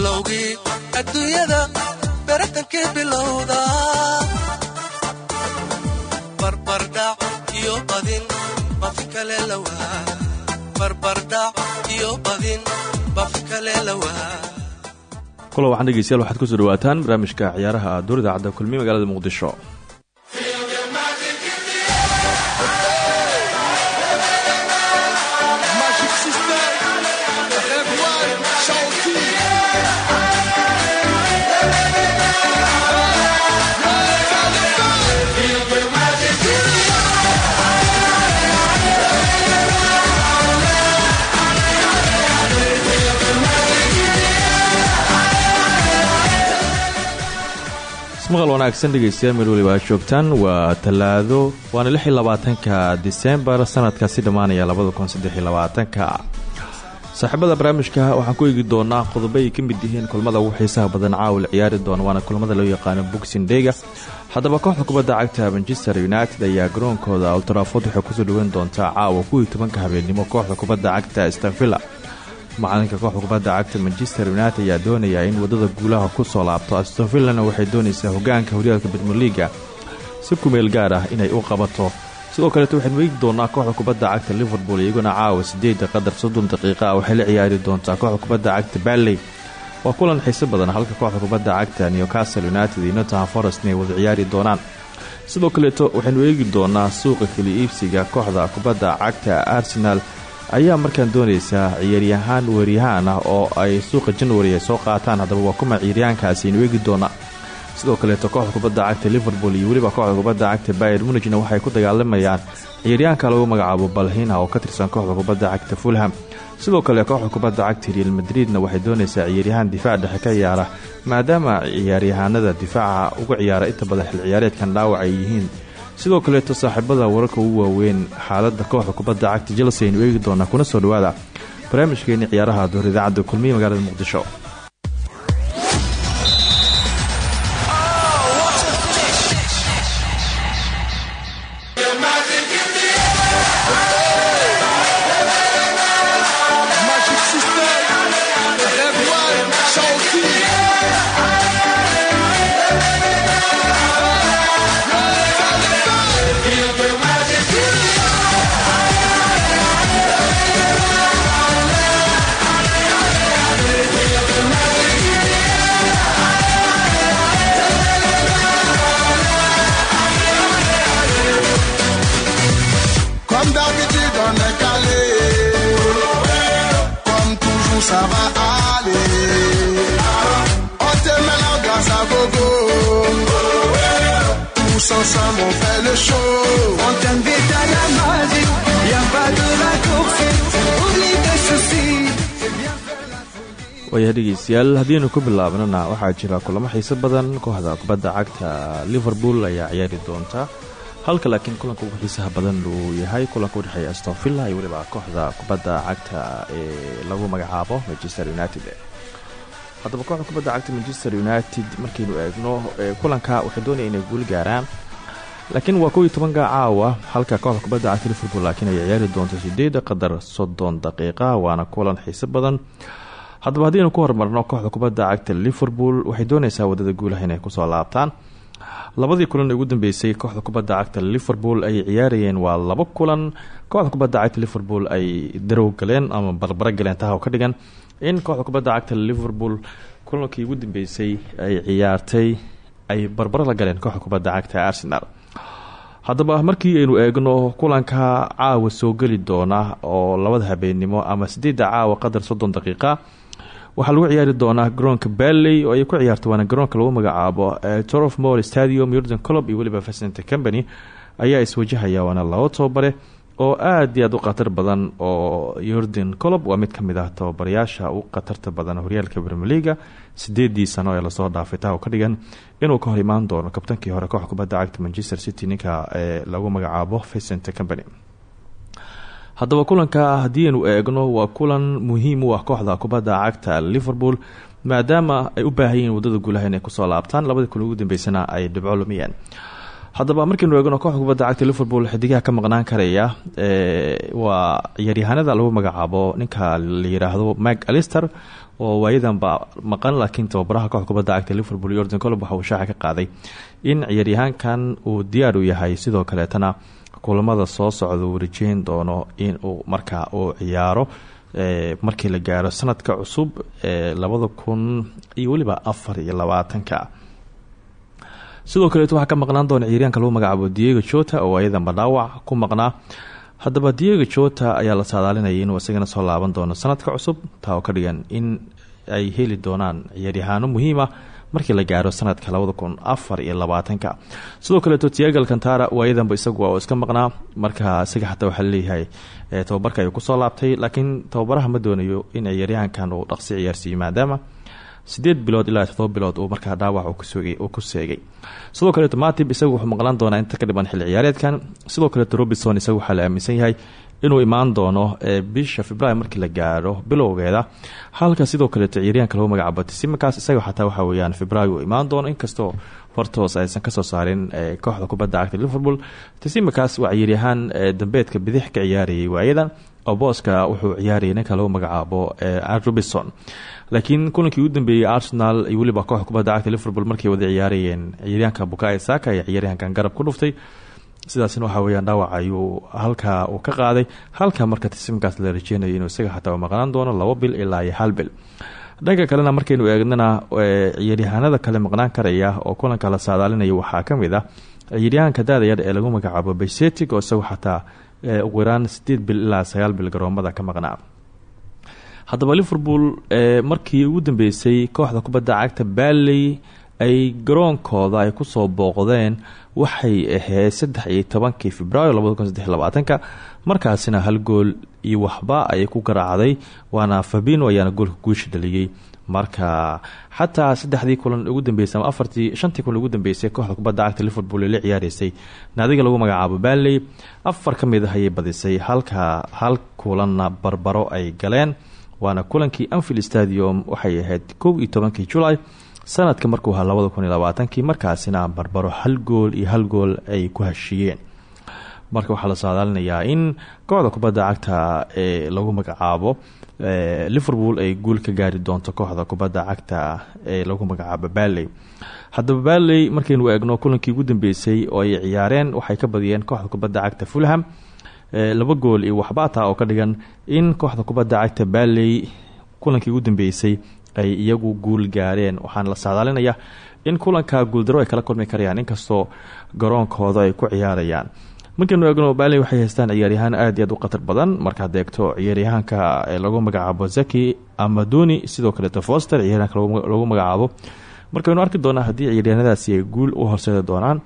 bilowgii adduunyada baratankii bilowda. Barbardhac iyo badin bafi kale lawaa barbardhac iyo badin bafi kale lawaa kula waxaan dhegeystayaal waxaad ku soo dhawaataan barnaamijka ciyaaraha duur idaacadda kulmiye magaalada muqdisho maqal wanaagsan dhegeystayaal meel weliba aad waa talaado waana lix iyo labaatanka disembar sanadkaasi dhammaanaya labada kun saaxiibada barnaamijka waxaan ku eegi doonaa qodobo ay ka mid yihiin kulmada ugu xiisaha badan caawil ciyaari doona waana kulmada loo yaqaano boxing dayga haddaba kooxda kubadda cagta manchester united ayaa garoonkooda ultraford waxay ku soo dhaweyn doontaa caawa kuwii tobanka habeennimo kooxda kubadda cagta stanvilla macalinka kooxda kubadda cagta manchester united ayaa doonaya in waddada guulaha ku soo laabto astonvillana waxay doonaysaa hogaanka horyaalka bermeliga si kumeel gaar ah inay u qabato. Sidoo kaleeto waxaynu eegi doonaa kooxda kubadda cagta liverpool iyaguna caawa sideeda qadar soddon daqiiqa ah waxay la ciyaari doontaa kooxda kubadda cagta barley waa kulan xiiso badan halka kooxda kubadda cagta newcastle united iyo nottingham forest inay wada ciyaari doonaan. Sidoo kaleeto waxaynu eegi doonaa suuqa keli iibsiga kooxda kubadda cagta arsenal ayaa markaan doonaysaa ciyaaryahaan weeryahaan ah oo ay suuqa january ay soo qaataan haddaba waa kuma ciyaaryahaankaasi aynu eegi doonaa sidoo kaleeto kooxda kubadda cagta liverpool iyo weliba kooxda kubadda cagta bayer munigna waxay ku dagaalamayaan ciyaaryahanka lagu magacaabo balhina oo ka tirsan kooxda kubadda cagta fulham. Sidoo kale kooxda kubadda cagta real madridna waxay doonaysaa ciyaaryahaan difaac dhexe ka ciyaara maadaama ciyaaryahaanada difaaca uga ciyaara inta badan xil ciyaareedkan dhaawac ay yihiin sidoo kaleeto saaxiibada wararka ugu waaweyn xaalada kooxda kubadda cagta chelsea aynu eegi doonaa kuna soo dhawaada barnaamijkeeni ciyaaraha door idaacadda kulmiye magaalada muqdisho ensemble on fait le show. On t'invite à la magie, y a pas de raccourci, oublie tes soucis. waayaha dhegeystayaal haddiinu ku bilaabnana waxaa jira kulamo xiiso badan kooxda kubadda cagta. Liverpool ayaa ciyaari doonta. Halka laakiin kulanka ugu xiisaha badan uu yahay kulanka udhexeeya astonvilla iyo weliba kooxda kubadda cagta ee lagu magacaabo manchester united. Haddaba kooxda kubadda cagta manchester united markaynu eegno kulanka waxay doonaya inay guul gaaraan laakiin waa kow iyo tobanka caawa halka kooxda kubadda cagta liverpool laakiin ay ciyaari doonto sideeda qadar soddon daqiiqa waana kulan xiiso badan. Haddaba haddiinu ku horumarno kooxda kubadda cagta liverpool waxay doonaysaa waddada guulaha inay ku soo laabtaan. Labadii kulan ee ugu dambeysay kooxda kubadda cagta liverpool ay ciyaarayeen waa labo kulan. Kooxda kubadda cagta liverpool ay darow galeen ama barbaro galeen taha ka dhigan in kooxda kubadda cagta liverpool kulankii ugu dambeysay ay ciyaartay ay barbaro la galeen kooxda kubadda cagta arsenal haddaba markii aynu eegno kulanka caawa soo geli doona oo labada habeennimo ama sideedda caawa qadar soddon daqiiqa waxaa lagu ciyaari doonaa garoonka barley oo ay ku ciyaarto waana garoonka lagu magacaabo torof mor stadium yordan colob iyo weliba facent company ayaa iswajahaya waana laba tobabare oo aad iyo aad u khatar badan oo yordan colob waa mid ka mid ah tababarayaasha u khatarta badan horyaalka brmeliga sideedii sano ee la soo dhaafay taa oo ka dhigan inuu ka hor imaan doono kabtankii hore koox kubadda cagta manchester city ninka ee lagu magacaabo vicent company haddaba kulanka haddii aynu eegno waa kulan muhiim u ah kooxda kubadda cagta liverpool maadaama ay u baahan yihiin waddada guulaha inay ku soo laabtaan. Labadii kun ugu dambeysana ay dhibco lumiyeen haddaba markaynu eegno kooxda kubadda cagta liverpool xidigaha ka maqnaan karaya waa ciyaaryahanada lagu magacaabo ninka la yiraahdo mak alister oo waayadanba maqan laakiin tababaraha kooxda kubadda cagta liverpool yordan colob waxa uu shaaca ka qaaday in ciyaaryahaankan uu diyaar u yahay. Sidoo kaleetana kulamada soo socda uu rajeyn doono in uu markaa uu ciyaaro markii la gaaro sanadka cusub ee labada kun iyo weliba afar iyo labaatanka sidoo kaleeto waxaa ka maqnaan doona ciyaaryaanka lagu magacaabo diego jota oo ayadanba dhaawac ku maqnaa. Haddaba diego jota ayaa la saadaalinayay inuu isagana soo laaban doono sanadka cusub taa oo ka dhigan in ay heli doonaan ciyaaryahaano muhiima markii la gaaro sanadka labada kun afar iyo labaatanka. Sidoo kaleeto tiagal kantara isagu oo iska maqnaa. Marka isaga xataa waxaa la leeyahay tababarka ayuu ku soo laabtay laakiin tababaraha ma doonayo in ciyaaryahankan uu dhaqsi ciyaarsiiyo sideed bilood ilaa todoba bilood uu markaa dhaawac uu ku seegay. Sidoo kaleeto matib isagu wuxuu maqlaan doonaa inta ka dhiban xilli ciyaareedkan. Sidoo kaleeto robinson isagu waxaa la aaminsan yahay inuu imaan doono bisha februar markii la gaaro bilowgeeda. Halka sidoo kaleeto ciyaaryaanka lagu magacaabo tisimakas isaga xataa waxa weyaan februar uu doono. Inkastoo hortoos aysan ka soo saarin kooxda kubadda cagta liverpool tisimakas waa ciyaaryahaan dambeedka bidix ka ciyaarayay waayadan. Oo booska wuxuu ciyaarayay ninka magacaabo robinson laakiin kulankii ugu dambeeyey arsenal iyo weliba kooxda kubadda cagta liverpool markay wada ciyaarayeen ciyaaryahanka bukayo saka iyo ciyaaryahankan garab ku dhuftay. Sidaasna waxaa weyaan dhaawac ayuu halkaa uu ka qaaday. Halka marka tisimkaas la rajeynayo inuu isaga xataa maqnaan doono labo bil ilaa hal bil. Dhanka kalena markaynu eegnana ciyaaryahanada kale maqnaan karaya oo kulanka la saadaalinayo waxaa ka mid ah ciyaaryahanka ee lagu magacaabo baysetic oo isagu xataa ugu yaraan sideed bil ilaa sagaal bil garoomada ka maqnaa haddaba liverpool markii ugu dambeysay kooxda kubadda cagta balley ay garoonkooda ay ku soo booqdeen waxay ahayd saddex iyo tobankii februaayo labada markaasina hal gool iyo waxba ayay ku garaacday waana fabino ayaana goolka guusha dhaliyey marka xataa saddexdii kulan ugu dambeysay ama afartii shantii kulan ugu dambeysay kooxda kubadda cagta liverpool ee la ciyaareysay. Naadiga lagu magacaabo balley afar ka mid ah ayay badisay halka hal kulanna barbaro ay galeen waana kulankii anfield stadium waxay ahayd kow iyo tobankii sanadka markuu ahaa labada kun markaasina barbaro hal gool iyo hal gool ay ku heshiiyeen. Marka waxaa la saadaalinayaa in kooxda kubadda cagta ee lagu magacaabo liverpool ay guul ka gaari doonto kooxda kubadda cagta ee lagu magacaabo balley haddaba balley markaynu eegno kulankii ugu dambeysay oo ay ciyaareen waxay ka badiyeen kooxda kubadda cagta fulham laba gool iyo waxbaataa oo ka dhigan in kooxda kubadda cagta balley kulankii ugu dambeysay ay iyagu guul gaareen. Waxaana la saadaalinayaa in kulanka guuldaro ay kala kulmi karayaan inkastoo garoonkooda ay ku ciyaarayaan. Markaynu eegno balley waxay haystaan ciyaaryahaan aad iyo aad u khatar badan. Markaad eegto ciyaaryahaanka lagu magacaabo zaki amadoni sidoo kaleeto foster ciyaaryahanka lagu magacaabo. Markaynu arki doonaa haddii ciyaaryahanadaasi ay guul u horseedi doonaan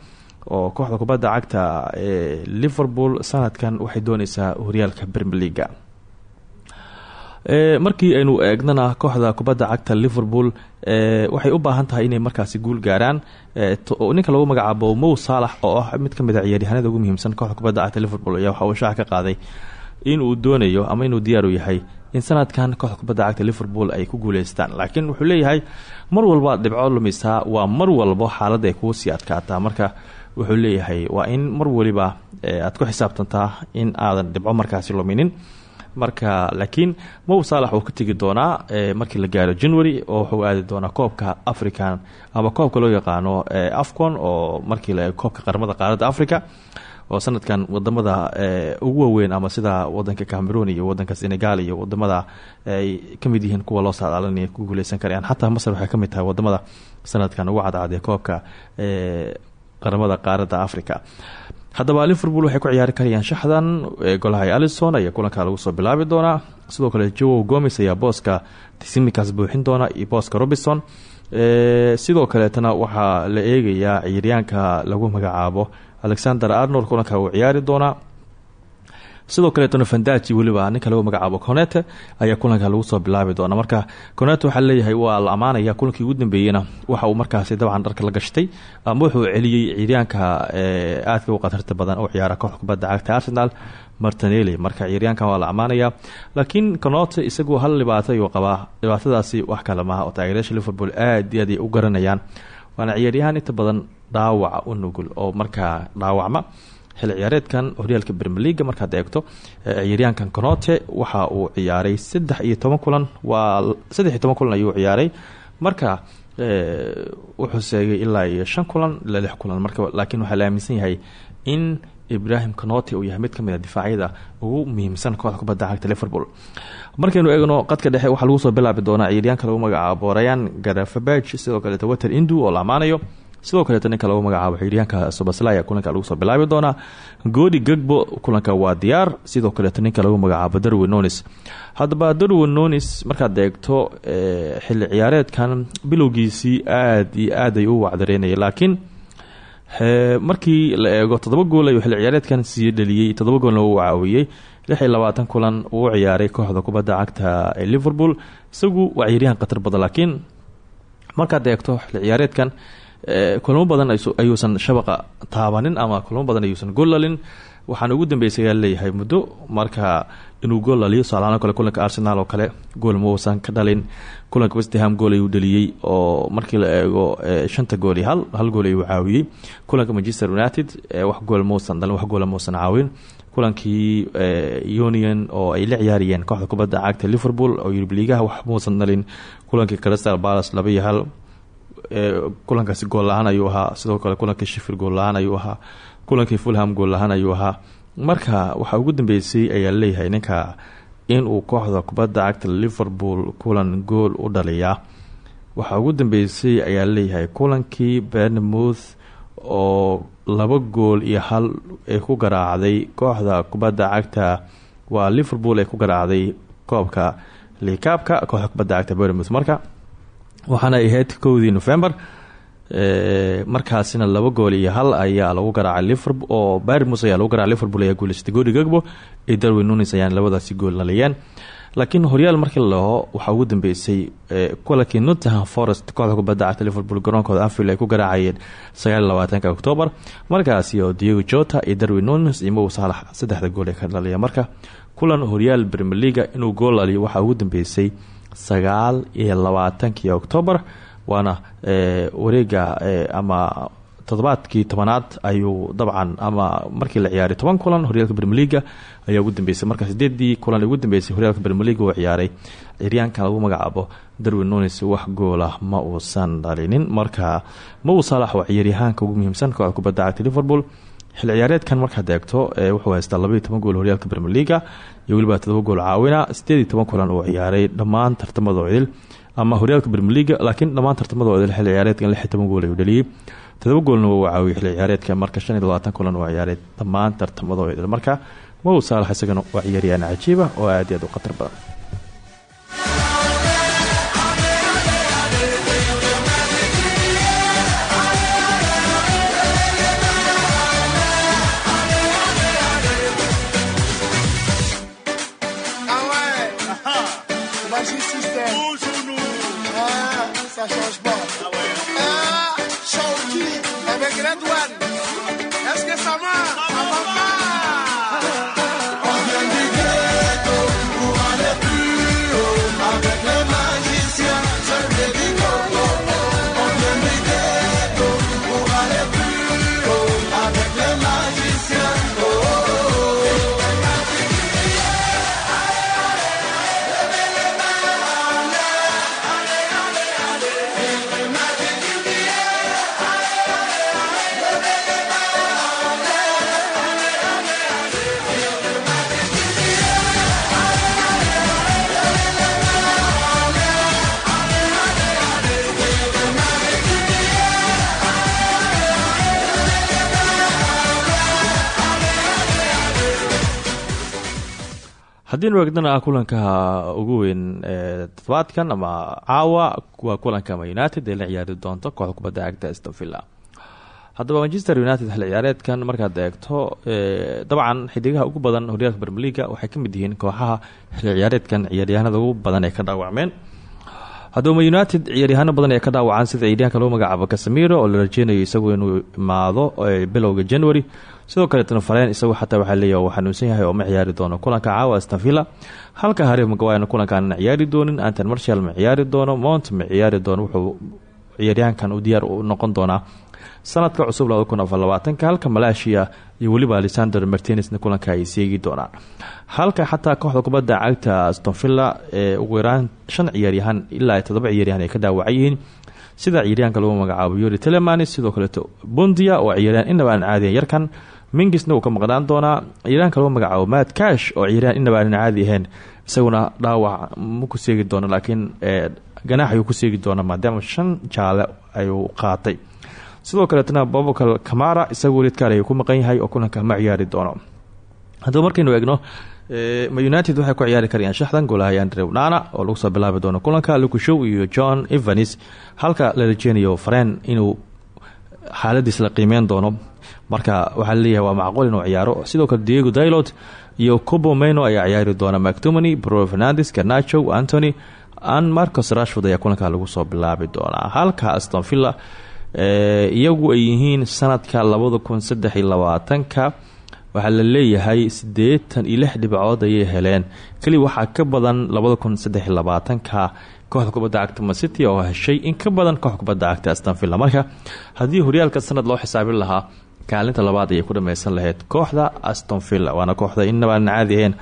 oo kooxda kubadda cagta ee liverpool sanadkan waxay dooneysaa horyaalka premier leaga markii aynu eegnana kooxda kubadda cagta liverpool waxay u baahan tahay inay markaasi guul gaaraan ninka lagu magacaabo mow saalax oo ah mid ka mid a ciyaaryahanada ugu muhiimsan kooxda kubadda cagta liverpool ayaa waxa uu shaaca ka qaaday inuu doonayo ama inuu diyaaru yahay in sanadkan kooxda kubadda cagta liverpool ay ku guuleystaan. Laakiin wuxuu leeyahay mar walba dhibco lumisaa waa mar walbo xaalada ay kugu sii adkaataa. Marka wuxuu leeyahay waa in mar waliba aad ku xisaabtantaa in aadan dhibco markaasi luminin marka laakiin mow saalax uu ka tegi doonaa markii la gaaro january oo wuxuu aadi doonaa koobka african ama koobka loo yaqaano afcon oo markii la koobka qaramada qaaradda africa oo sanadkan waddamada ugu waaweyn ama sida wadanka cameroon iyo wadanka senegal iyo waddamada ay ka mid yihiin kuwa loo saadaalinaya ku guuleysan karayaan xataa masar waxay ka mid tahay waddamada sanadkan ugu cadcadee koobka qaramada qaaradda africa haddaba liverpool waxay ku ciyaari karayaan shaxdan golahay alison ayaa kulanka lagu soo bilaabi doonaa sidoo kale jowo gomes ayaa booska tisimikas buuxin doona iyo booska robinson. Sidoo kaleetana waxaa la eegayaa ciyaaryaanka lagu magacaabo alexander arnold kulanka uu ciyaari doonaa sidoo kaleetona fandaji weliba ninka lagu magacaabo conete ayaa kulanka lagu soo bilaabi doona. Marka conete waxaa leeyahay waa la amaanaya kulankii ugu dambeeyeyna waxa uu markaasi dabcan dharka la gashtay ama wuxuu celiyey ciiryaanka aadka u khatarta badan oo ciyaara kooxda kubadda cagta arsenal martinelli. Marka ciyaaryaankan waa la ammaanaya laakiin conote isagu hal dhibaato ayuu qabaa. Dhibaatadaasi wax kale maaha oo taageerayaasha liverpool aad iyo aad u garanayaan waana ciyaaryahaan inta badan dhaawaca u nugul oo markaa dhaawacma xilli ciyaareedkan horyaalka bermeliga markaad eegto ciyaaryaankan conote waxa uu ciyaaray saddex iyo toban kulan waa saddex iyo toban kulan ayuu ciyaaray. Marka wuxuu seegay ilaa iyo kulan ilaa lix kulan. Marka laakiin waxaa la aaminsan yahay in ibrahim canote uu yahay mid ka mid a difaacyada ugu muhiimsan kooxda kubadda cagta liverpool. Markaynu eegno qadka dhexe waxaa lagu soo bilaabi doonaa ciyaaryaanka lagu magacaabo rayan garafabaj sidoo kaleeto water indu oo la amaanayo sidoo kaleeto ninka lagu magacaabo ciyaaryaanka sobaslaya kulanka lagu soo bilaabi doonaa. Goodi gagbo kulanka waa diyaar. Sidoo kaleeto ninka lagu magacaabo darwin nonis haddaba darwin nonis markaad eegto xilli ciyaareedkan bilowgiisii aad iyo aad ay u wacdareynaya laakiin markii la eego toddoba gool ayuu xilli ciyaareedkan sii dhaliyey toddoba goolna uu caawiyey lix labaatan kulan uu ciyaaray kooxda kubadda cagta ee liverpool. Isagu waa ciyaaryahan khatar badan. Laakiin markaad eegto xilli ciyaareedkan kulamo badan ayuusan shabaqa taabanin ama kulamo badan ayuusan gollalin. Waxaana ugu dambeysay leeyahay muddo marka inuu gool laliyo soalaano kale kulanka arsenal oo kale gool mausan ka dhalin. Kulanka westham gool ayuu dhaliyey oo markii la eego shanta gool hal hal gool ayuu caawiyey. Kulanka manchester united wax gool mausan dhalin wax goola mausan caawin. Kulankii union oo ay la ciyaariyeen kooxda kubadda cagta liverpool oo yurub liigaha wax mausan dhalin. Kulankii crystal palace laba iyo hal kulankaasi gool la'aan ayuu ahaa sidoo kale kulankii shifir gool la'aan ayuu ahaa kulankii fulham gool la'aan ayuu ahaa. Marka waxaa ugu dambeysay ayaa leeyahay ninka inuu kooxda kubadda cagta liverpool kulan gool u dhaliyaa waxaa ugu dambeysay ayaa leeyahay kulankii bernmouth oo laba gool iyo hal ay ku garaacday kooxda kubadda cagta. Waa liverpool ay ku garaacday koobka liikaabka kooxda kubadda cagta bernmouth marka waxaana ahayd kowdii november markaasina laba gool iyo hal ayaa lagu garaacay liverpool oo barmus ayaa lagu garacay liverpool ayaa guuleystay goodi gagbo iyo darwin nunis ayaan labadaasi gool dhaliyeen laakiin horyaal markii la laho waxaa ugu dambeysay kulankii nottingham forest kooxda kubadda cagta liverpool garoonkooda anfield ay ku garaacayeen sagaal labaatanka octoobar markaasi oo diego jota iyo darwin nunis iyo mow saalax saddexda gool ee ka dhaliya marka kulan horyaal premier leaga inuu gool dhaliyo waxaa ugu dambeysay sagaal iyo labaatankii octoobar waana wareega ama toddobaadkii tobanaad ayuu dabcan ama markii la ciyaaray toban kulan horyaalka bermeliga ayaa ugu dambeysay. Marka sideedii kulan ugu dambeysay horyaalka bermeliga uu ciyaaray. Ciryaankan lagu magacaabo darwin nunis wax goolah ma uusan dhalinin. Marka mow saalax waa ciyaaryahaanka ugu muhiimsan kooxda kubadda cagta liverpool xil ciyaareedkan markaad eegto wuxuu haystaa labaiyo toban gool horyaalka bermeliga iyo weliba todoba gool caawina sideed iyo toban kulan uu ciyaaray dhammaan tartamadoo idil ama horyaalka bermeliga laakiin dhammaan tartamadoo idil xil ciyaareedkan lix iyo toban gool ayuu dhaliyey todoba goolna wuu caawiyay xilli ciyaareedka marka shan iyo labaatan kulan uu ciyaaray dhammaan tartamadoo idil marka mow saalax isagana waa ciyaaryahaan cajiiba oo aad iyo aad u khatar badan Change pas. Ah, Shawty avec Red One. Haddiinu eegdana kulanka ugu weyn ee toddobaadkan ama caawa waa kulanka ma united ee la ciyaari doonto kooxda kubadda cagta stovilla haddaba manchester united xil ciyaareedkan markaad eegto dabcan xidigaha ugu badan horyaalka bermeliga waxay ka mid yihiin kooxaha xil ciyaareedkan ciyaaryahanada ugu badan ee ka dhaawacmeen haddaba united ciyaaryahaano badan ee ka dhaawacaan sida ciyaaryahanka loo magacaabo casamiro oo la rajeynayo isagu inuu imaado bilowga january sidoo kaleetna fareen isagu xataa waxaa leeyahy uu xanuunsan yahay oo ma ciyaari doono. Kulanka caawa stanvilla halka harif magawayna kulankaanna ciyaari doonin anton marshal ma ciyaari doono mount ma ciyaari doono wuxuu ciyaaryahankan uu diyaar u noqon doonaa sanadka cusub halka malasia iyo weliba alexander martinesna kulanka ay seegi doonaan. Halka xataa kooxda kubadda cagta stonvilla ee ugu yaraan shan ciyaaryahan ilaa todoba ciyaaryahan ay ka dhaawacan yihiin sida ciyaaryahanka lagu magacaabo yuri telemani sidoo kaleeto bundia oo ciyaaryahan inaba aan caadiyan yarkan. Mingisna uu ka maqnaan doonaa. Ciyaaryahanka lagu magacaabo matt cash oo ciyaaryahan inaba aanan caadi ahayn isaguna dhaawac ma ku seegi doono laakiin ganaax ayuu ku seegi doonaa maadaama shan jaale ayuu qaatay sidoo kaleetna bobokal camara isagu weliedkaar ayuu ku maqan yahay oo kulanka ma ciyaari doono. Haddaba markaynu eegno ma united waxay ku ciyaari karayaan shaxdan goolahay andrew nana oo lagu soo bilaabi doono kulanka lucushow iyo john evanis halka la rajeynayo inuu xaaladiis la qiimeyn doono. Marka waxaa la leeyahay waa macquul inuu ciyaaro. Sidoo kale diego dilot iyo cobo meno ayaa ciyaari doona. Mactomony bro fernandes garnacho antony an marcos rashford ayaa kulanka lagu soo bilaabi doonaa halka astonvilla iyagu ay yihiin sanadka labada kun saddex iyo labaatanka waxaa la leeyahay siddeetan iyo lix dhibcood ayay heleen. Keli waxaa ka badan labada kun saddex labaatanka kooxda kubadda cagta macity oo heshay in ka badan kooxda kubadda cagta astonvilla marka haddii horyaalka sanad loo xisaabin lahaa kaalinta labaad ayay ku dhameysan lahayd kooxda astonvilla waana kooxda inabaan caadi ahayn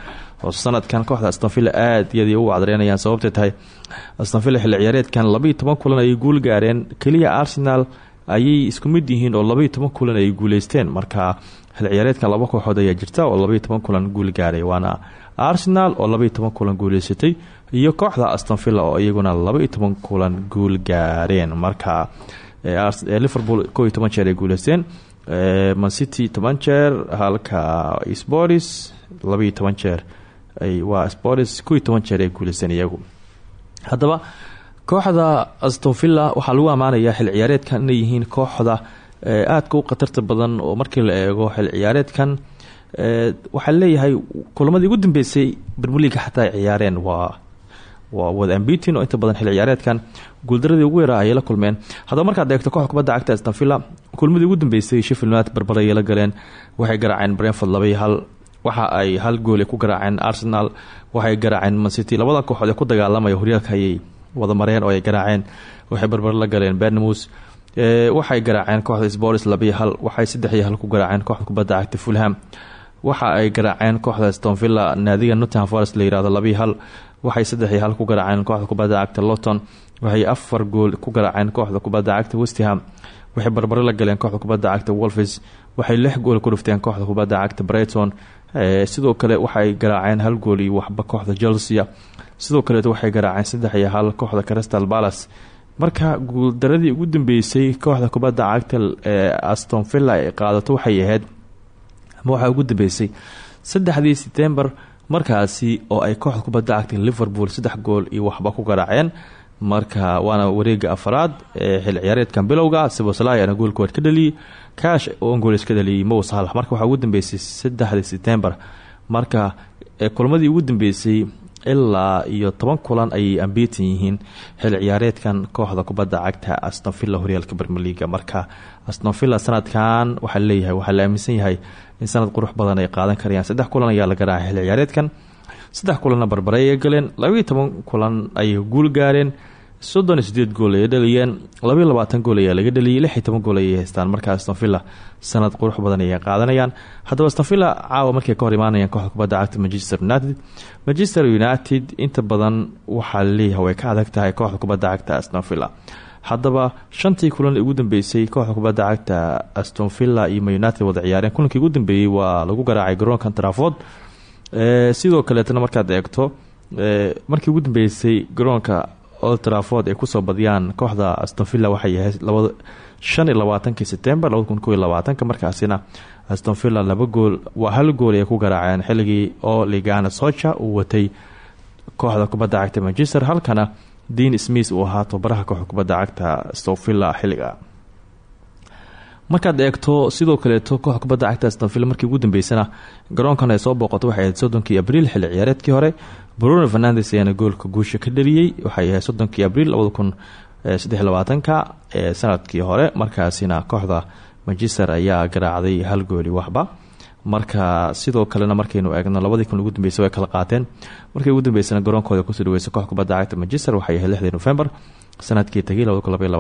oo sanadkan kooxda astonvilla aad iyadii u wacdareynayaan sababtay tahay astonvilla xilli ciyaareedkan labaiyo toban kulan ayay guul gaareen. Keliya arsenal ayay isku mid yihiin oo labaiyo toban kulan ay guuleysteen. Marka xilli ciyaareedkan laba kooxood ayaa jirta oo labaiyo toban kulan guul gaaray waana arsenal oo labaiyo toban kulan guuleysatay iyo kooxda astonvilla oo iyaguna labaiyo toban kulan guul gaareen. Marka liverpool koo iyo toban jeer guuleysteen mancity toban jeer halka sporis labaiyo jeer waa sports ko iyo toban jeer iyagu. Haddaba kooxda astonvilla waxaa lagu ammaanayaa xil ciyaareedkan inay yihiin kooxda aadka u khatarta badan oo markii la eego xil ciyaareedkan waxaa leeyahay kulamadii ugu dambeysay bermuliga xataa ay ciyaareen. Waa waa wada ambitin oo inta badan xil ciyaareedkan guuldaradii ugu yaraa ayay la kulmeen. Haddaba markaad eegto kooxda kubadda cagta astonvilla kulmadii ugu dambeysay sheffield united barbara la galeen. Waxay garaaceen brentford labaiyo hal waxa ay hal goole ku garaaceen arsenal waxay garaaceen mancity labada kooxood ee ku dagaalamaya horyaalka wada mareen oo ay garaaceen waxay barbar la galeen bernemus waxay garaaceen kooxda sports labiyo hal waxay saddex iyo hal ku garaaceen kooxda kubadda cagta fulham. Waxa ay garaaceen kooxda stonvilla naadiga nottingham forest la yiraahdo labiyo hal waxay saddex iyo hal ku garaaceen kooxda kubadda cagta lowton waxay afar gool ku garaaceen kooxda kubadda cagta westham waxay barbaro la galeen kooxda kubadda cagta wolfes waxay lix gool ku dhufteen kooxda kubadda cagta brighton sidoo kale waxay garaaceen hal gool iyo waxba kooxda chelsea. Sidoo kaleet waxay garaaceen saddex iyo hal kooxda crystal palace. Marka guuldaradii ugu dambeysay kooxda kubadda cagta ee aston villa ay qaadato waxay ahayd ama waxaa ugu dambeysay. Saddexdii setembar markaasi oo ay kooxda kubadda cagta liverpool saddex gool iyo waxba ku garaaceen marka waana wareega afaraad ee xil ciyaareedkan bilowga siboslaayana goolkood ka dhaliyay kaash oo gool ka dhaliyay mow saalax marka waxaa ugu dambeysay saddexdii setembar marka kulmadii ugu dambeysay ilaa iyo toban kulan ayay ambitan yihiin xil ciyaareedkan kooxda kubadda cagta astonvilla horyaalka bermeliga marka astonvilla sanadkan waxaa leeyahay waxaa la aaminsan yahay in sanad qurux badan ay qaadan karayaan. Saddex kulan ayaa la garaacay xil ciyaareedkan. Saddex kulanna barbare galeen. Labaiyo toban kulan ayay guul gaareen soddon iyo sideed gool ayay dhaliyeen labaiyo labaatan gool ayaa laga dhaliyay lix iyo toban gool ayay haystaan. Marka astonvilla sanad qurux badan ayay qaadanayaan. Haddaba astonvilla caawa markay ka hor imaanayaan kooxda cagta manchester united. Manchester united inta badan waxaa la leeyahay way ka adag tahay kooxda cagta astonvilla haddaba shantii kulan ugu dambeysay kooxda cagta astonvilla iyo ma united wada ciyaareen. Kulankii ugu dambeeyey waa lagu garaacay garoonka traford sidoo kaleetna markaad eegto markii ugu dambeysay garoonka old traford ay ku soo badiyaan kooxda astonvilla waxay ahayd shan iyo labaatankii setember labada kun kow iyo labaatanka. Markaasina astonvilla laba gool waa hal gool ay ku garaaceen xilligii oo ligana socha uu watay kooxda kubadda cagta manchester halkana dean smith uu ahaa tobaraha kooxda kubadda cagta astonvilla xilliga markaad eegto sidoo kaleeto koox kubadda cagta astonville markii ugu dambeysana garoonkan ay soo booqato waxay ahayd soddonkii abriil xilli ciyaareedkii hore. Bruno fernandes ayaana goolka guusha ka dhaliyey waxay ahayd soddonkii abriil labada kun ee sannadkii hore. Markaasina kooxda manchester ayaa garaacday hal gooli waxba. Marka sidoo kalena markaynu eegno labadii kun ugu dambeysay way kala qaateen. Markii ugu dambeysana garoonkooda ku soo dhaweysay koox kubadda cagta manchester waxay ahayd lixdii november sannadkii tagay labada kun labaiy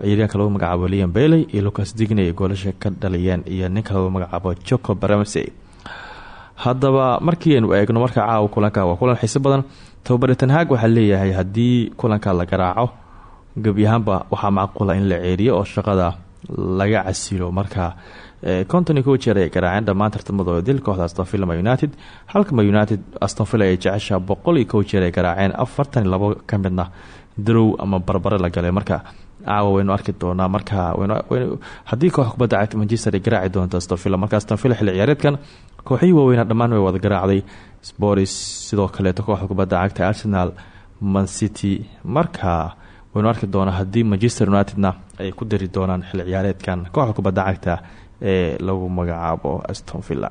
ciyaaryaanka lagu magacaabo liam bailey iyo lucas digney ay goolasha ka dhaliyeen iyo ninka lagu magacaabo joko baramsey haddaba markii aynu eegno marka caawa kulanka waa kulan xiiso badan. Tababare tanhaag waxaa leeyahay haddii kulanka la garaaco gebi ahaanba waxaa macquula in la ceeriyo oo shaqada laga casilo. Marka konton kow jeer ay garaaceen dhammaan tartamadooda dil kooxda astonvilla ma united halkama united astonvilla ay jecesha boqol iyo kow jeer ay garaaceen afartan iyo ama barbare la galay. Marka caawa waynu arki doonaa. Marka haddii koox kubadda cagta manchester ay garaaci doonto astonvilla marka astonvilla xilli ciyaareedkan kooxihii waaweyna dhammaan way wada garaacday. Sporis sidoo kaleeto kooxda kubadda cagta arsenal man city. Marka waynu arki doonaa haddii manchester unitedna ay ku dari doonaan xilli ciyaareedkan kooxda kubadda cagta ee lagu magacaabo astonvilla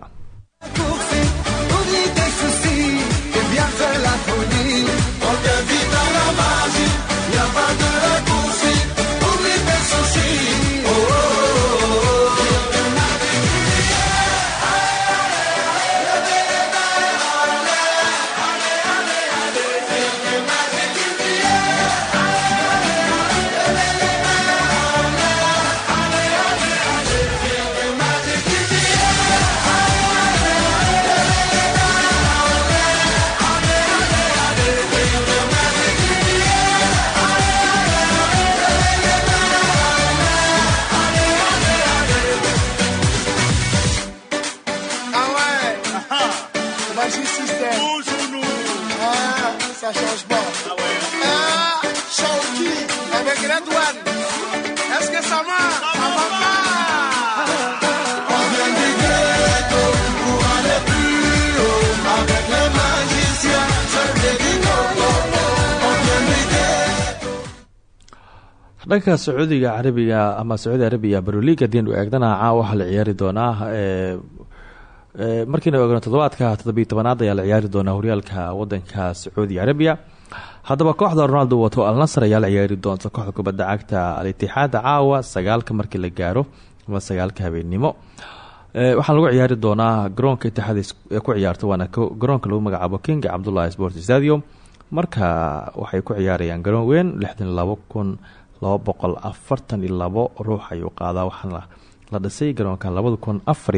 dhanka sacuudiga carabiga ama sacuudi arabiya barolig haddii anu eegdana caawa waxaa la ciyaari doonaa markiinu eegno toddobaadka toddobiyi tobanaad ayaa la ciyaari doonaa horyaalka wadanka sacuudi arabiya haddaba kooxda ronaldo wato alnasr ayaa la ciyaari doonta kooxda kubadda cagta al-itixaad caawa sagaalka markii la gaaro ama sagaalka habeennimo waxaa lagu ciyaari doonaa garoonka itixaad ee ku ciyaarto waana garoonka lagu magacaabo king cabdullahi sport stadium. Marka waxay ku ciyaarayaan garoon weyn lixdan labo kun laba boqol afartan iyo labo ruux ayuu qaadaa. Waxaana la dhisay garoonkan labada kun afar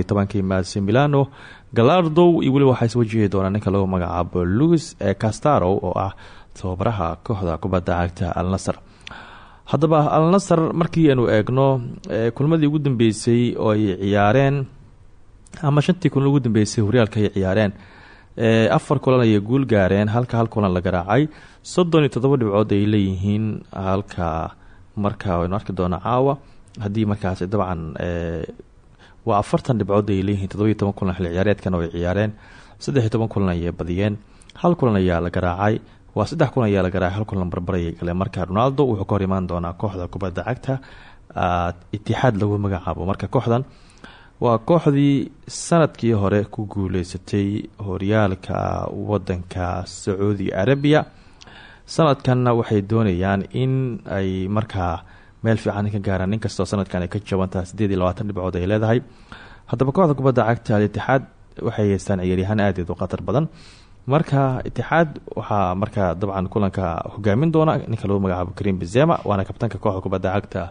milano. Galardow iyo weliba waxaa iswajihi doonaa ninka lagu magacaabo louis ee castarow oo ah tababaraha kooxda kubadda cagta al nasr haddaba al nasr markii aanu eegno kulmadii ugu dambeysay oo ay ciyaareen ama shantii kulan ugu dambeysay horyaalka ay ciyaareen afar kulan ayay guul gaareen halka hal la garaacay. Soddon iyo toddoba dhibcood ay leeyihiin halka marka waynu arki doonaa caawa haddii markaas dabcan waa afartan dhibcood ay leeyihiin toddobiyo toban kulan xilli ciyaareedkan oo ay ciyaareen saddex iyo toban kulan ayay badiyeen hal kulan ayaa la garaacay waa saddex kulan ayaa la garaacay hal kulan barbar ayay galeen. Marka ronaldo wuxuu ka hor imaan doonaa kooxda kubadda cagta itixaad lagu magacaabo. Marka kooxdan waa kooxdii sannadkii hore ku guuleysatay horyaalka wadanka sacuudi arabiya sanadkanna waxay doonayaan in ay markaa meel fiican ka gaaraan. Inkastoo sanadkan ay ka jabantaha sideed iyo labaatan dhibcood ay leedahay. Haddaba kooxda kubadda cagta al-itixaad waxay haystaan ciyaaryahaan aadaed u khatar badan. Marka itixaad waxaa markaa dabcan kulanka hogaamin doona ninka lagu magacaabo karim bizema waana kabtanka kooxda kubadda cagta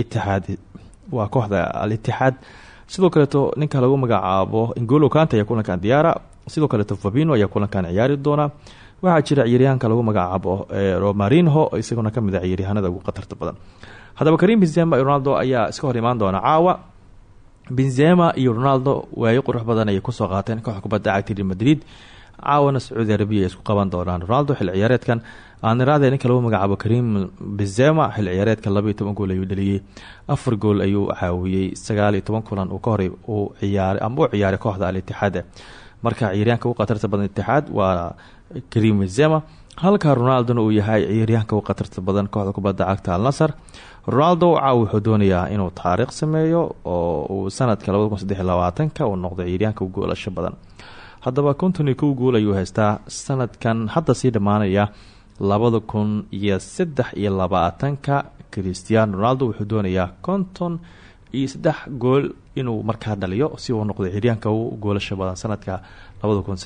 itixaad waa kooxda al-itixaad sidoo kaleeto ninka lagu magacaabo ingolo kanta ayaa kulankan diyaara. Sidoo kaleeto fabino ayaa kulankan ciyaari doona waxaa jira ciyaaryahanka lagu magacaabo romarinho isaguna ka mid a ciyaaryahanada ugu khatarta badan. Haddaba karim benzema iyo ronaldo ayaa iska hor imaan doona. Caawa benzema iyo ronaldo waayo qurux badan ayay ku soo qaateen kooxda kubadda cagta madrid. Caawana sacuudi arabiya isku qaban doonaan. Ronaldo xilli ciyaareedkan aaniraade ninka lagu magacaabo karim benzema xilli ciyaareedkan laba iyo toban gool ayuu dhaliyey afar gool ayuu caawiyey sagaal kulan uu ka horay uu ciyaaray ama u ciyaaray kooxda al itixaad marka ciyaaryaanka ugu khatarta badan itixaad waa karim benzema. Halka ronaldona uu yahay ciyaaryahanka u khatarta badan kooxda kubadda cagta al nasar ronaldo wuxuu doonayaa inuu taariikh sameeyo oo uu sanadka labada uu noqdo ciyaaryahanka u goolasho badan. Haddaba konton kow gool ayuu haystaa sanadkan hadda sii dhammaanaya labada kun iyo saddex iyo labaatanka christian ronaldo wuxuu doonayaa konton iyo saddex gool inuu markaa dhaliyo si uu noqdo ciyaaryahanka u goolasho badan sanadka labada kun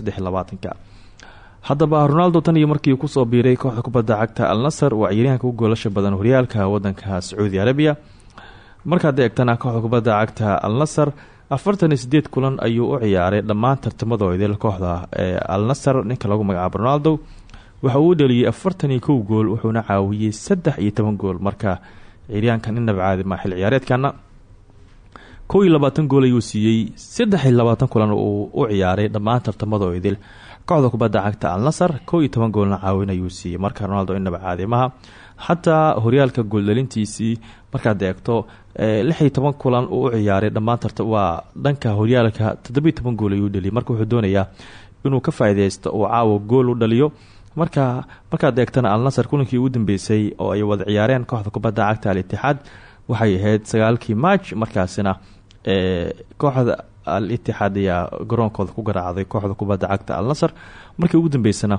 haddaba ronaldo tan iyo markii ku soo biiray kooxda kubadda cagta al nasar waa ciyaaryahanka u goolasha badan horyaalka wadanka sacuudi arabiya markaad eegtana kooxda kubadda cagta al nasar afartan kulan ayuu u ciyaaray dhammaan tartamadooda kooxda ee al nasar ninka lagu magacaabo ronaldo. Waxa uu dhaliyay afartan kow gool wuxuuna caawiyey saddex gool marka ciyaaryahankan inaba caadi maa xil ciyaareedkana kow labaatan gool ayuu siiyey saddex kulan uu u ciyaaray dhammaan tartamadooidil kooxda kubadda cagta al nasar kow iyo toban goolna caawin ayuu siiyey. Marka ronaldo inaba caadimaha xataa horyaalka gooldhalintiisii markaad eegto lix iyo kulan uu u ciyaaray. Dhammaan waa dhanka horyaalka toddobiyo toban gool ayuu dhaliyay. Marka wuxuu doonayaa inuu ka faa-ideysto uu gool u dhaliyo. Marka markaad eegtana al nasar kulankii ugu dambeysay oo ay wada ciyaareen kooxda kubadda cagta al itixaad waxay ahayd sagaalkii maaj markaasina kooxda al itixaad ayaa garoonkooda ku garaacday kooxda kubadda cagta al nasar markii ugu dambeysana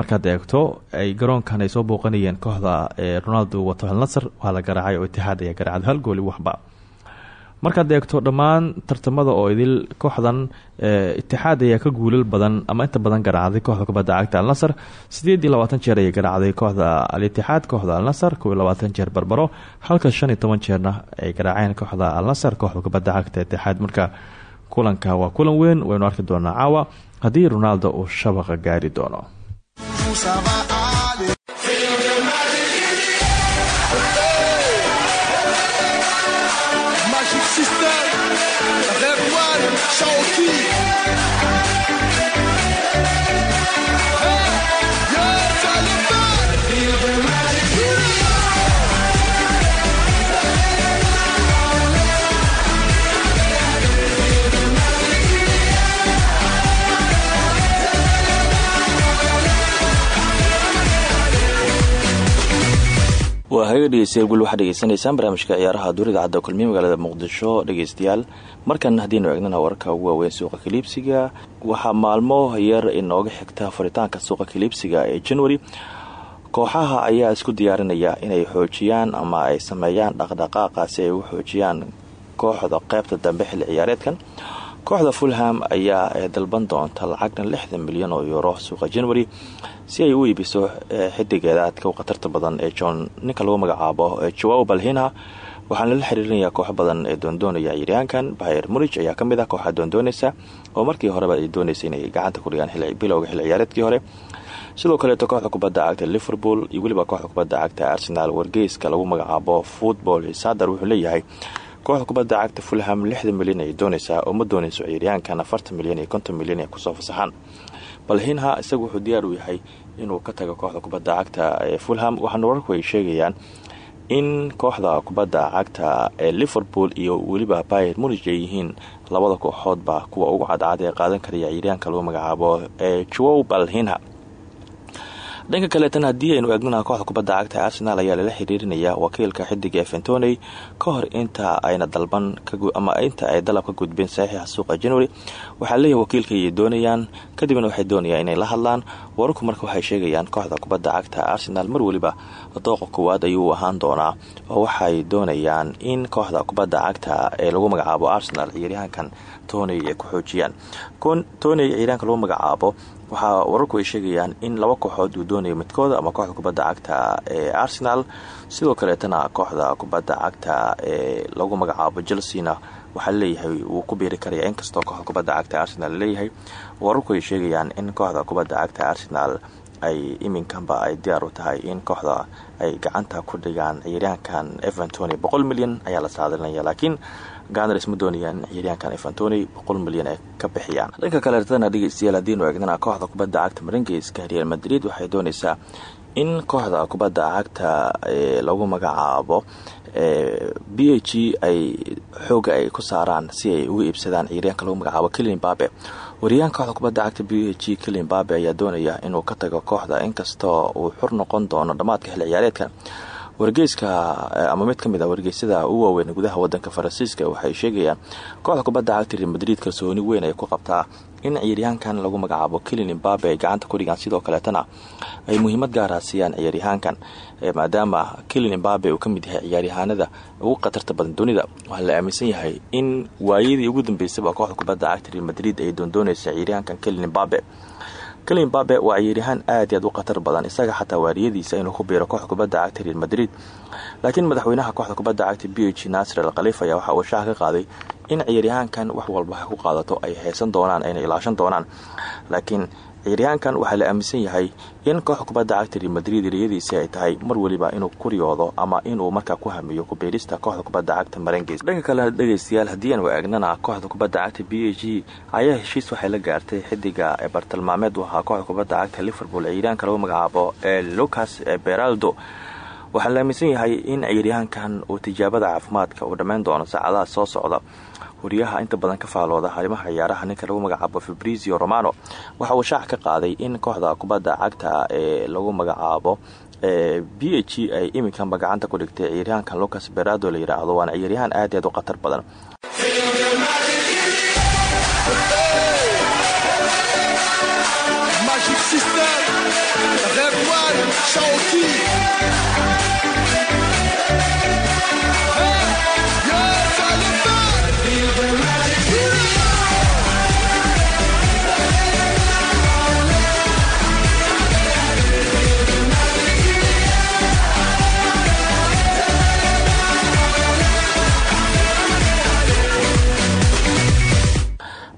markaad eegto ay garoonkan ay soo booqanayeen kooxda ronaldo wato al nasar waa la garaacay oo itixaad ayaa hal gooli waxba markaad eegto dhammaan tartamada oo idil kooxdan itixaad ayaa ka guulal badan ama inta badan garaacday kooxda kubadda cagta al nasar sideed iyo jeer ayay garaacday kooxda al itixaad kooxda al nasar kow iyo jeer barbaro. Halka shan iyo toban jeerna ay garaaceen kooxda al nasar kooxda kubadda cagta itixaad marka kulanka waa kulan weyn waynu arki doonaa caawa haddii ronaldo uu shabaqa gaari doono dhegeystayaal gul waxaad dhegeysanaysaan barnaamijka ciyaaraha duurida cadda kulmiye magaalada muqdisho dhegeystayaal. Markan haddiinu eegnana wararka ugu waaweyn suuqa kaliibsiga waxaa maalmo yar inooga xigta furitaanka suuqa kaliibsiga ee january. Kooxaha ayaa isku diyaarinaya inay xoojiyaan ama ay sameeyaan dhaqdhaqaaqa si ay u xoojiyaan kooxda qeybta dambe xilli ciyaareedkan kooxda fulham ayaa dalban doonta lacagna lixdan milyan oo euro suuqa january si ay u iibiso xidigeeda aadka u khatarta badan ee john ninka lagu magacaabo joao balhina waxaana la xiriirinayaa koox badan ee doondoonaya ciyaaryahankan bayer murich ayaa ka mid ah kooxa doondoonaysa oo markii horeba ay doonaysa inay gacanta ku dhigaan bilowga xilli ciyaareedkii hore. Sidoo kaleeto kooxda kubadda cagta liverpool iyo weliba kooxda kubadda cagta arsenal wargeyska lagu magacaabo football sadar wuxuu leeyahay kooxda kubadda cagta fulham lixdan milyan ay doonaysaa oo ma doonayso ciyaaryahankan afartan milyan iyo konton milyan ay ku soo fasaxaan. balhinha isagu wuxuu diyaar u yahay inuu ka tago kooxda kubadda cagta ee fulham. Waxaana wararku ay sheegayaan in kooxda kubadda cagta ee liverpool iyo weliba bayer munich ay yihiin labada kooxoodba kuwa ugu cadcad ee qaadan karaya ciyaaryahanka lagu magacaabo ee jow balhinha dhanka kaleetana haddii aynu eegnana kooxda kubadda cagta arsenal ayaa lala xiriirinaya wakiilka xidiga efentoney ka hor inta ayna dalban ama inta ay dalab ka gudbeen saxiixa suuqa january. Waxaa leeyahay wakiilka ayay doonayaan kadibna waxay doonayaan inay la hadlaan. Wararku marka waxay sheegayaan kooxda kubadda cagta arsenal mar weliba dooqa koowaad ayuu ahaan doonaa oo waxay doonayaan in kooxda kubadda cagta ee lagu magacaabo arsenal ciyaaryahankan toney ay ku xoojiyaan. Toney ciyaaryahanka lagu magacaabo waxaa wararku ay sheegayaan in laba kooxood uu doonayo midkooda ama kooxda kubadda cagta ee arsenal. Sidoo kaleetana kooxda kubadda cagta ee lagu magacaabo chelseana waxaa leeyahay wuu ku biiri karaya inkastoo kooxda kubadda cagta arsenal leeyahay. Wararku ay sheegayaan in kooxda kubadda cagta arsenal ay iminkanba ay diyaar u tahay in kooxda ay gacanta ku dhigaan ciyaaryahankan eventony boqol milyan ayaa la saadalinaya laakiin ganars ma doonayaan ciyaaryahankan eventony boqol milyan ay ka bixiyaan. Dhanka kaleetana dhegeystayaal haddiinu eegnana kooxda kubadda cagta marengeyska real madrid. Waxay doonaysaa in kooxda kubadda cagta lagu magacaabo b h ay xooga ay ku saaraan si ay uga iibsadaan ciyaaryahanka lagu magacaabo kelin babe wariyahan kooxda kubadda cagta b h kelin ayaa doonaya inuu ka tago kooxda inkastoo uu xur noqon doono dhammaadka xilli ciyaareedkan wargeyska ama mid ka mid a wargeysyada u waaweyn gudaha wadanka faransiiska waxay sheegayaan kooxda kubadda cagta real madrid kalsooni weyn ay ku qabtaa in ciyaaryahaankan lagu magacaabo kelin imbabe ay gacanta ku dhigaan sidoo kaleetana ay muhiimad gaara siiyaan ciyaaryahaankan maadaama kelin imbabe uu ka mid yahay ciyaaryahaanada ugu khatarta badan dunida. Waxaa la aaminsan yahay in waayadii ugu dambeysaba kooxda kubadda cagta real madrid ay doondooneysa ciyaaryahaankan kelin imbabe kelin imbabe waa ciyaaryahaan aad aad u khatar badan isaga xataa waariyadiisa inuu ku biiro kooxda kubadda cagta real madrid. Laakiin madaxweynaha kooxda kubadda cagta b h nasir al khaliif ayaa waxa uu shaaha ka qaaday in ciyaaryahaankan wax walba ku qaadato ay haysan doonaan ayna ilaashan doonaan. Laakiin ciyaaryahaankan waxaa la aaminsan yahay in kooxda kubadda cagta real madrid riyadiisi ay tahay mar weliba inuu ku riyoodo ama inuu markaa ku hamiyo kubiirista kooxda kubadda cagta marangeys dhanka kale dhegeystayaal haddii aanu eegnana kooxda kubadda cagta b h g ayaa heshiis waxay la gaartay xidiga bartilmaameed. U ahaa kooxda kubadda cagta liverpool ciyaaryahanka lagu magacaabo lucas beraldo. Waxaa la aaminsan yahay in ciyaaryahankan uu tijaabada caafimaadka uu dhammayn doono saacadaha soo socda wariyaha inta badan ka faalooda arrimaha ciyaaraha ninka lagu magacaabo fabrizio romano. Waxa uu shaac ka qaaday in kooxda kubadda cagta ee lagu magacaabo b h g ay iminkanba gacanta ku dhigtay ciyaaryahankan lucas berado la yidhaahdo waana ciyaaryahaan aad aad u khatar badan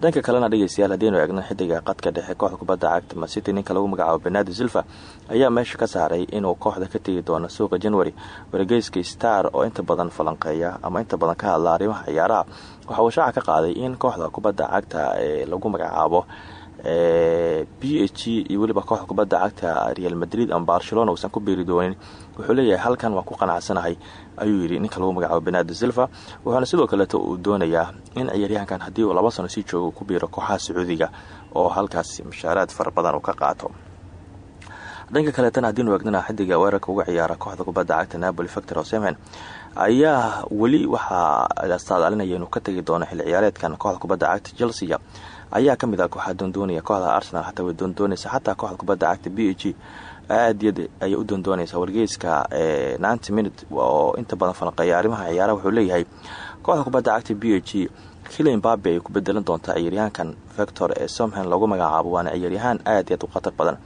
dhanka kalena dhegeystayaal haddiinu eegna xidiga qadka dhexe kooxda kubadda cagta masiti ninka lagu magacaabo benado silva ayaa meesha ka saaray inuu kooxda ka tegi doono suuqa january. Wargeyska star oo inta badan falanqeeya ama inta badan ka hadla arrimaha ciyaaraha waxa uu shaaca ka qaaday in kooxda kubadda cagta ee lagu magacaabo b h iyo weliba kooxda kubadda cagta real madrid ama barcelona uusan ku biiri doonin. Wuxuu leeyahay halkan waan ku qanacsanahay ayuu yidhi ninka lagu magacaabo benado silva wuxuuna sidoo kaleeta uu doonayaa in ciyaaryahankan haddii uu laba sano sii joogo ku biiro kooxaha sacuudiga oo halkaas mushaaraad fara badan uu ka qaato. Dhanka kaleetana haddiinu eegnana xidiga weerarka uga ciyaara kooxda kubadda cagta napoli factor osemen ayaa weli waxaa la saadaalinaya inuu ka tegi doono xilli ciyaareedkan kooxda kubadda cagta chelsea. Ayaa ka mid ah kooxaa doondoonaya kooxda arsenal xataa way doondoonaysa xataa kooxda kubadda cagta b h g aad yad ayay u doondoonaysaa wargeyska ninety minute oo inta badan falanqeeya. Arrimaha ciyaaraha wuxuu leeyahay kooxda kubadda cagta b h g babe ay ku bedelan doontaa ciyaaryahankan vector ee somhen lagu magacaabo waana ciyaaryahaan aad yaad u khatar badan.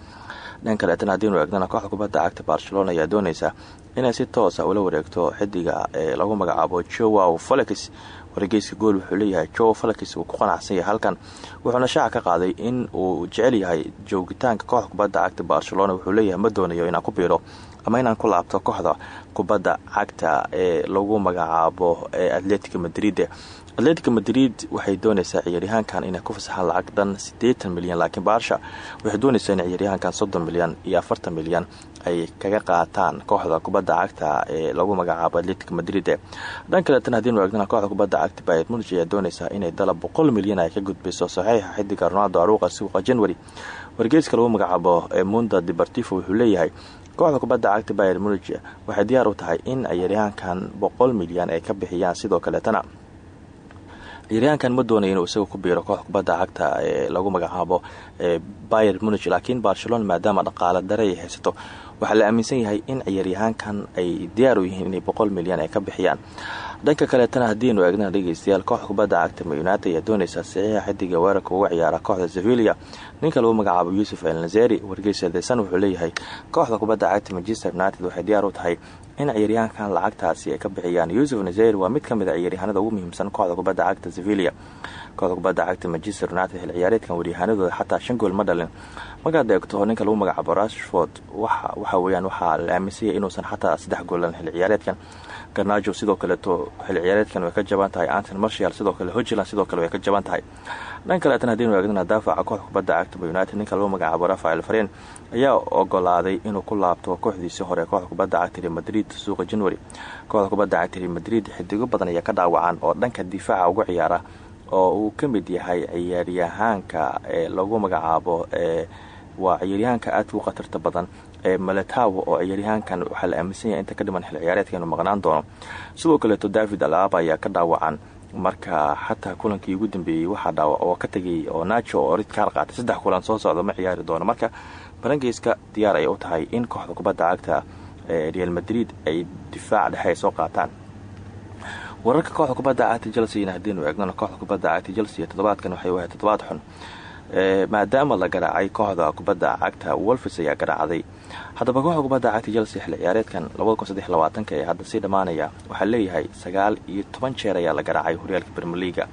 Dhan kaleetana haddiinu eegnana kooxda kubadda cagta barcelona ayaa doonaysa inay si toosa ula wareegto xidiga ee lagu magacaabo jowow felix wargeyska gool wuxuu leeyahay joe felix uu ku qanacsan yahay. Halkan wuxuuna shaaca ka qaaday in uu jecel yahay joogitaanka kooxda kubadda cagta barcelona. Wuxuu leeyahay ma doonayo inaan ku biiro ama inaan ku laabto kooxda kubadda cagta ee lagu magacaabo ee atletica madrid atletica madrid waxay doonaysaa ciyaaryahaankan inay ku fasaxaan lacag dhan siddeetan milyan laakiin baarsha waxay doonaysaa in ciyaaryahaankan soddon milyan iyo afartan milyan ay kaga qaataan kooxda kubadda cagta ee lagu magacaabo atletic madrid. Dhan kaleetana haddiinu eegnana kooxda kubadda cagta bayr munich ayaa doonaysaa inay dalab boqol milyan ay ka gudbiso saxiixa xidiga ronaldo aruuqa suuqa january. Wargeyska lagu magacaabo ee munda deportivo wuxuu leeyahay kooxda kubadda cagta bayr munich waxay diyaar u tahay in ciyaaryahaankan boqol milyan ay ka bixiyaan sidoo kaleetana ciyaaryahankan ma doonaya inuu isaga ku biiro kooxda kubadda cagta ee lagu magacaabo bayer munich laakiin barcelona maadaama dhaqaale dare ay haysato waxaa la aaminsan yahay in ciyaaryahaankan ay diyaar u yihiin inay boqol milyan ay ka bixiyaan. Dhanka kaleetana haddiinu eegnana dhegeystayaal kooxda kubadda cagta munited ayaa doonaysaa saxiixa xidiga weerarka uga ciyaara kooxda sevilia ninka lagu magacaabo yuusuf el nazeri wargeysa desan wuxuu leeyahay kooxda kubadda cagta manchester united waxay diyaar u tahay in ciyaaryahankan lacagtaasi ay ka bixiyaan. Yuusuf nazeri waa mid ka mid a ciyaaryahanada ugu muhiimsan kooxda kubadda cagta sevilia kooxda kubadda cagta manchester united xil ciyaareedkan waryahanadooda xataa shan gool ma dhalin. Markaad eegto ninka lagu magacaabo rashford waxa weyaan waxaa la aaminsanyay inuusan xataa saddex gool dhalin xil ciyaareedkan garnaajo sidoo kaleeto xil ciyaareedkan way ka jaban tahay. Anton marshal sidoo kale hojiland sidoo kale way ka jaban tahay. Dhan kaleetan haddiinu eegnana daafaca kooxda kubadda cagta united ninka lagu magacaabo rafael fareen ayaa ogolaaday inuu ku laabto kooxdiisii hore kooxda kubadda cagta real madrid suuqa january. Kooxda kubadda cagta real madrid xidigo badan ayaa ka dhaawacan oo dhanka difaaca uga ciyaara oo uu ka mid yahay ciyaaryahaanka ee lagu magacaabo ee waa ciyaaryahaanka aadka u khatarta badan ee malatawo oo ciyaaryahaankan waxaa la aaminsan yahay inta ka dhiman xil ciyaareedka maqnaan doono. Sidoo kaleeto david alaba ayaa ka dhaawacan marka xataa kulankii ugu dambeeyey waxaa dhaawac oo ka tegay oo nacho oo ridkaar qaatay. Saddex kulan soo socda ma ciyaari doono. Marka barangeyska diyaar ay u tahay in kooxda kubadda cagta ee real madrid ay difaac dhexe ay soo qaataan. Wararka kooxda kubadda cagta chelsea haddiinu eegnona kooxda kubadda cagta chelsea toddobaadkan waxay u ahay toddobaad xun maadaama la garaacay kooxda kubadda cagta wolfis ayaa garaacday haddaba kooxda kubadda cagta chelsea xilli ciyaareedkan ee hadda sii dhammaanaya waxaa leeyahay sagaal iyo toban jeer ayaa la garaacay horyaalka bermeliga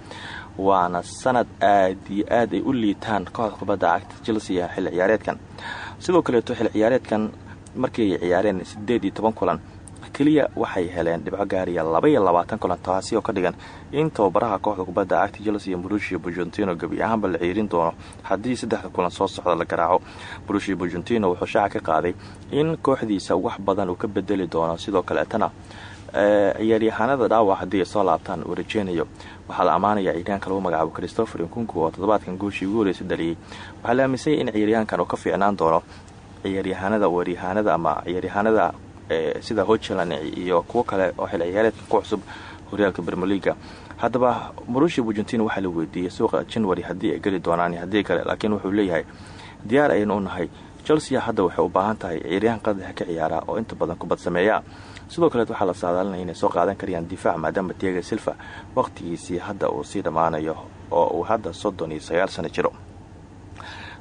waana sanad aad iyo aad ay u liitaan kooxda kubadda cagta chelsea xilli ciyaareedkan. Sidoo kaleeto xilli ciyaareedkan markii ay ciyaareen sideed iyo toban kulan keliya waxay heleen dhibco gaariya laba iyo labaatan kulan taasi oo ka dhigan in tababaraha kooxda kubadda cagta chelsea iyo brushia burgentino gebi ahaanba la ciirin doono. Haddii saddexda kulan soo socda la garaaco brushia burgentino wuxuu shaaca ka qaaday in kooxdiisa wax badan uu ka bedeli doono. Sidoo kaleetana ciyaaryahaanada dhaawac haddii soo laabtaan uu rajeynayo waxaa la ammaanaya ciyaaryahanka lagu magacaabo christopher nkunku oo toddobaadkan gooshii ugu horeysa dhaliyey waxaa la aaminsanyay in ciyaaryahankan uu ka fiicnaan doono ciyaaryahaanada weeryahaanada ama ciyaaryahaanada sida hojeland iyo kuwo kale oo xil ciyaareedka ku cusub horyaalka bermeliga haddaba marushia burgentino waxaa la weydiiyey suuqa january haddii ay geli doonaan haddii kale laakiin wuxuu leeyahay diyaar aynu u nahay. Chelsea hadda waxay u baahan tahay ciyaaryahan qadaxa ka ciyaara oo inta badan kubad sameeya. Sidoo kaleet waxaa la saadaalinaya inay soo qaadan karayaan difaac maadaama tiaga silva waqtigiisii hadda uu sii dhammaanayo oo uu hadda soddon iyo sagaal sano jiro.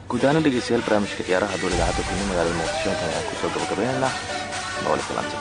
Guud ahaan dhegeystayaal barnaamijka ciyaaraha dowladda cadda kulmi magaalada muqdisho intan ayaan ku soo noole kulanta